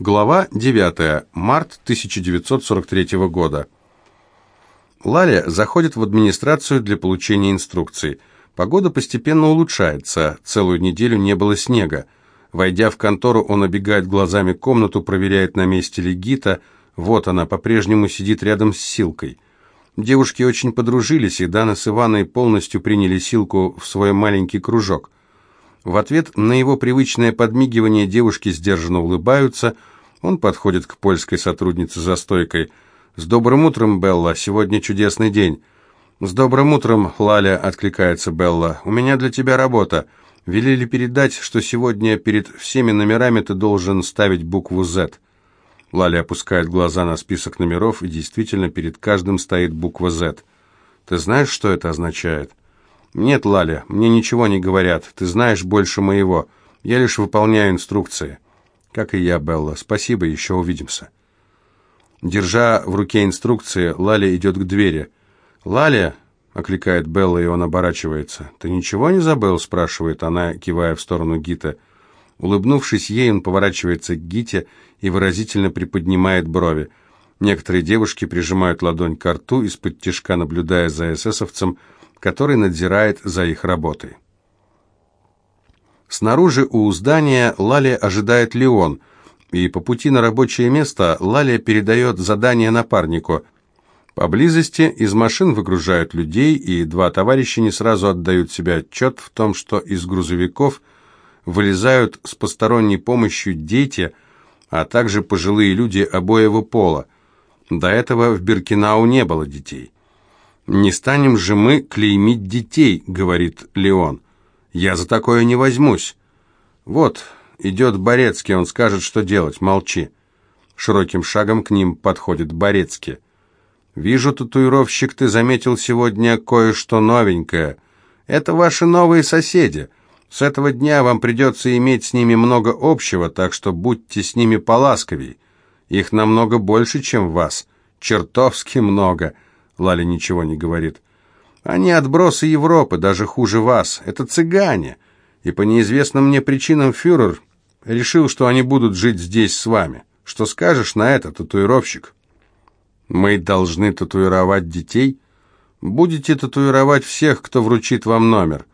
Глава 9. Март 1943 года. Лаля заходит в администрацию для получения инструкций. Погода постепенно улучшается, целую неделю не было снега. Войдя в контору, он обегает глазами комнату, проверяет, на месте ли Гита. Вот она, по-прежнему сидит рядом с Силкой. Девушки очень подружились, и Дана с Иваной полностью приняли Силку в свой маленький кружок. В ответ на его привычное подмигивание девушки сдержанно улыбаются. Он подходит к польской сотруднице за стойкой. «С добрым утром, Белла, сегодня чудесный день». «С добрым утром, Лаля», — откликается Белла. «У меня для тебя работа. Велели передать, что сегодня перед всеми номерами ты должен ставить букву «З». Лаля опускает глаза на список номеров, и действительно перед каждым стоит буква «З». «Ты знаешь, что это означает?» «Нет, Лаля, мне ничего не говорят. Ты знаешь больше моего. Я лишь выполняю инструкции». «Как и я, Белла. Спасибо, еще увидимся». Держа в руке инструкции, Лаля идет к двери. «Лаля!» — окликает Белла, и он оборачивается. «Ты ничего не забыл?» — спрашивает она, кивая в сторону Гита. Улыбнувшись ей, он поворачивается к Гите и выразительно приподнимает брови. Некоторые девушки прижимают ладонь к рту, из-под тишка наблюдая за эсэсовцем, который надзирает за их работой. Снаружи у здания Лали ожидает Леон, и по пути на рабочее место Лали передает задание напарнику. Поблизости из машин выгружают людей, и два товарища не сразу отдают себе отчет в том, что из грузовиков вылезают с посторонней помощью дети, а также пожилые люди обоего пола. До этого в Биркинау не было детей. «Не станем же мы клеймить детей», — говорит Леон. «Я за такое не возьмусь». «Вот, идет Борецкий, он скажет, что делать, молчи». Широким шагом к ним подходит Борецкий. «Вижу, татуировщик, ты заметил сегодня кое-что новенькое. Это ваши новые соседи. С этого дня вам придется иметь с ними много общего, так что будьте с ними поласковей. Их намного больше, чем вас. Чертовски много». Лаля ничего не говорит. «Они отбросы Европы, даже хуже вас. Это цыгане. И по неизвестным мне причинам фюрер решил, что они будут жить здесь с вами. Что скажешь на это, татуировщик?» «Мы должны татуировать детей?» «Будете татуировать всех, кто вручит вам номер.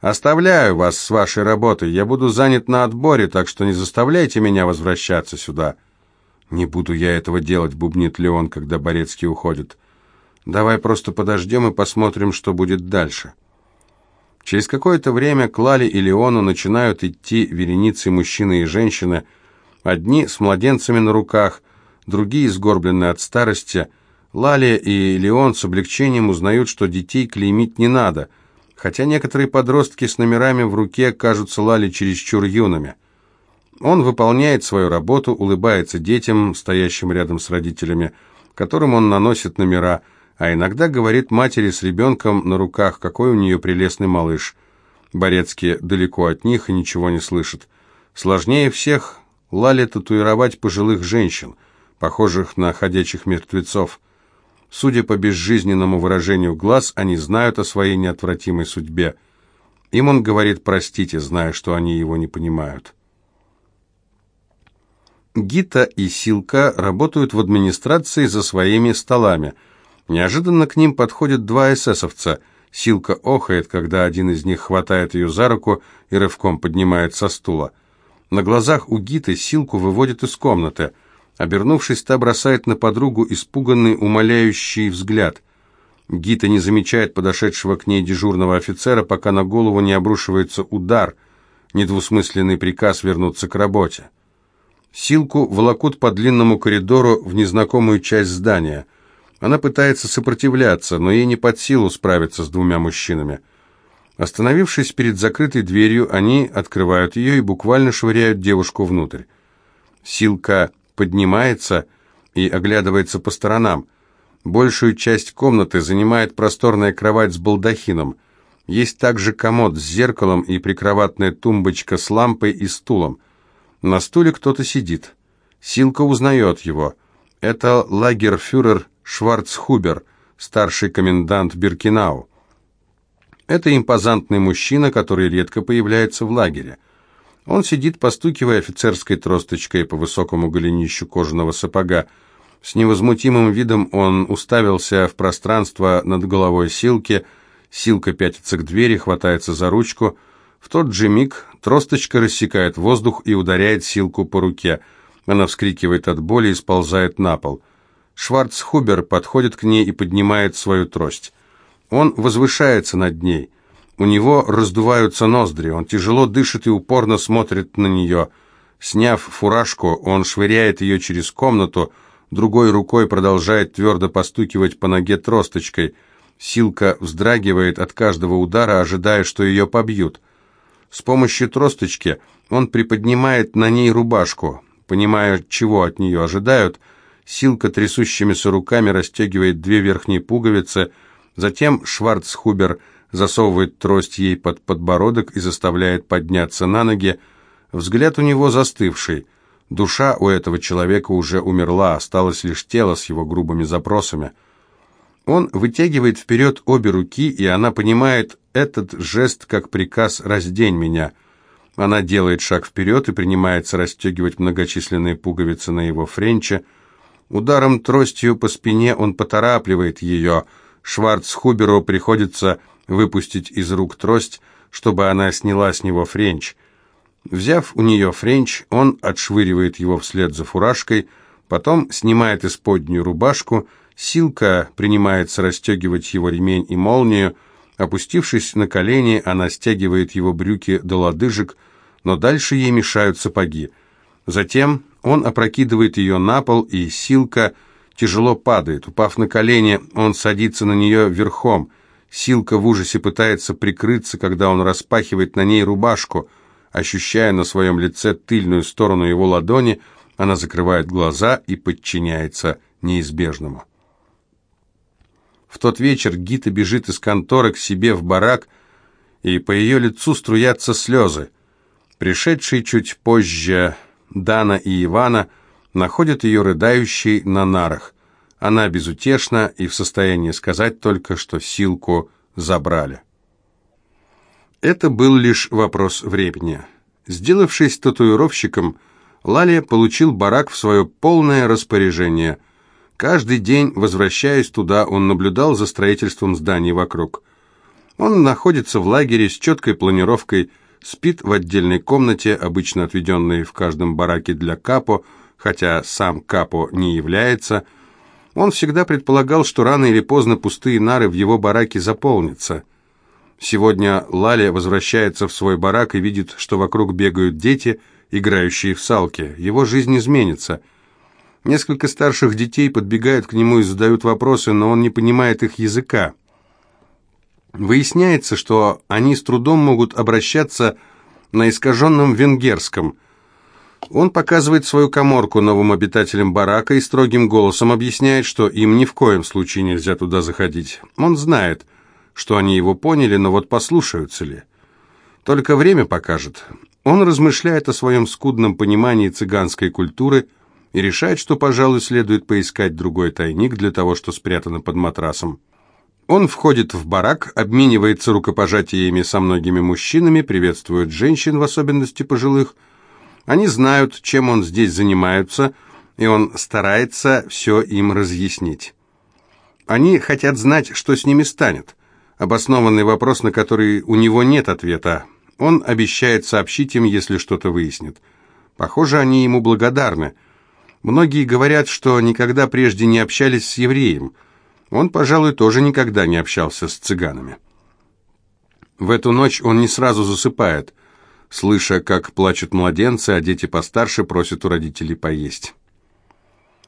Оставляю вас с вашей работой. Я буду занят на отборе, так что не заставляйте меня возвращаться сюда». «Не буду я этого делать», — бубнит Леон, когда Борецкий уходит. Давай просто подождем и посмотрим, что будет дальше. Через какое-то время к и Леону начинают идти вереницы мужчины и женщины, одни с младенцами на руках, другие сгорбленные от старости. Лале и Леон с облегчением узнают, что детей клеймить не надо, хотя некоторые подростки с номерами в руке кажутся Лале чересчур юными. Он выполняет свою работу, улыбается детям, стоящим рядом с родителями, которым он наносит номера – а иногда говорит матери с ребенком на руках, какой у нее прелестный малыш. Борецкий далеко от них и ничего не слышит. Сложнее всех Лале татуировать пожилых женщин, похожих на ходячих мертвецов. Судя по безжизненному выражению глаз, они знают о своей неотвратимой судьбе. Им он говорит «простите», зная, что они его не понимают. Гита и Силка работают в администрации за своими столами – Неожиданно к ним подходят два эсэсовца. Силка охает, когда один из них хватает ее за руку и рывком поднимает со стула. На глазах у Гиты Силку выводят из комнаты. Обернувшись, та бросает на подругу испуганный, умоляющий взгляд. Гита не замечает подошедшего к ней дежурного офицера, пока на голову не обрушивается удар, недвусмысленный приказ вернуться к работе. Силку волокут по длинному коридору в незнакомую часть здания – она пытается сопротивляться, но ей не под силу справиться с двумя мужчинами. Остановившись перед закрытой дверью, они открывают ее и буквально швыряют девушку внутрь. Силка поднимается и оглядывается по сторонам. Большую часть комнаты занимает просторная кровать с балдахином. Есть также комод с зеркалом и прикроватная тумбочка с лампой и стулом. На стуле кто-то сидит. Силка узнает его. Это лагерфюрер Шварцхубер, старший комендант Биркинау. Это импозантный мужчина, который редко появляется в лагере. Он сидит, постукивая офицерской тросточкой по высокому голенищу кожаного сапога. С невозмутимым видом он уставился в пространство над головой Силки. Силка пятится к двери, хватается за ручку. В тот же миг тросточка рассекает воздух и ударяет Силку по руке. Она вскрикивает от боли и сползает на пол. Шварцхубер подходит к ней и поднимает свою трость. Он возвышается над ней. У него раздуваются ноздри, он тяжело дышит и упорно смотрит на нее. Сняв фуражку, он швыряет ее через комнату, другой рукой продолжает твердо постукивать по ноге тросточкой. Силка вздрагивает от каждого удара, ожидая, что ее побьют. С помощью тросточки он приподнимает на ней рубашку. Понимая, чего от нее ожидают, Силка трясущимися руками расстегивает две верхние пуговицы, затем Шварцхубер – засовывает трость ей под подбородок и заставляет подняться на ноги. Взгляд у него застывший. Душа у этого человека уже умерла, осталось лишь тело с его грубыми запросами. Он вытягивает вперед обе руки, и она понимает этот жест как приказ «раздень меня». Она делает шаг вперед и принимается расстегивать многочисленные пуговицы на его френче. Ударом тростью по спине он поторапливает ее. Шварцхуберу приходится выпустить из рук трость, чтобы она сняла с него френч. Взяв у нее френч, он отшвыривает его вслед за фуражкой, потом снимает исподнюю рубашку, Силка принимается расстегивать его ремень и молнию, опустившись на колени, она стягивает его брюки до лодыжек, но дальше ей мешают сапоги. Затем он опрокидывает ее на пол, и Силка тяжело падает. Упав на колени, он садится на нее верхом – Силка в ужасе пытается прикрыться, когда он распахивает на ней рубашку. Ощущая на своем лице тыльную сторону его ладони, она закрывает глаза и подчиняется неизбежному. В тот вечер Гита бежит из конторы к себе в барак, и по ее лицу струятся слезы. Пришедшие чуть позже Дана и Ивана находят ее рыдающей на нарах. Она безутешна и в состоянии сказать только, что Силку забрали. Это был лишь вопрос времени. Сделавшись татуировщиком, Лалия получил барак в свое полное распоряжение. Каждый день, возвращаясь туда, он наблюдал за строительством зданий вокруг. Он находится в лагере с четкой планировкой, спит в отдельной комнате, обычно отведенной в каждом бараке для капо, хотя сам капо не является – он всегда предполагал, что рано или поздно пустые нары в его бараке заполнятся. Сегодня Лаля возвращается в свой барак и видит, что вокруг бегают дети, играющие в салки. Его жизнь изменится. Несколько старших детей подбегают к нему и задают вопросы, но он не понимает их языка. Выясняется, что они с трудом могут обращаться на искаженном венгерском – он показывает свою коморку новым обитателям барака и строгим голосом объясняет, что им ни в коем случае нельзя туда заходить. Он знает, что они его поняли, но вот послушаются ли. Только время покажет. Он размышляет о своем скудном понимании цыганской культуры и решает, что, пожалуй, следует поискать другой тайник для того, что спрятано под матрасом. Он входит в барак, обменивается рукопожатиями со многими мужчинами, приветствует женщин, в особенности пожилых, они знают, чем он здесь занимается, и он старается все им разъяснить. Они хотят знать, что с ними станет. Обоснованный вопрос, на который у него нет ответа. Он обещает сообщить им, если что-то выяснит. Похоже, они ему благодарны. Многие говорят, что никогда прежде не общались с евреем. Он, пожалуй, тоже никогда не общался с цыганами. В эту ночь он не сразу засыпает – слыша, как плачут младенцы, а дети постарше просят у родителей поесть.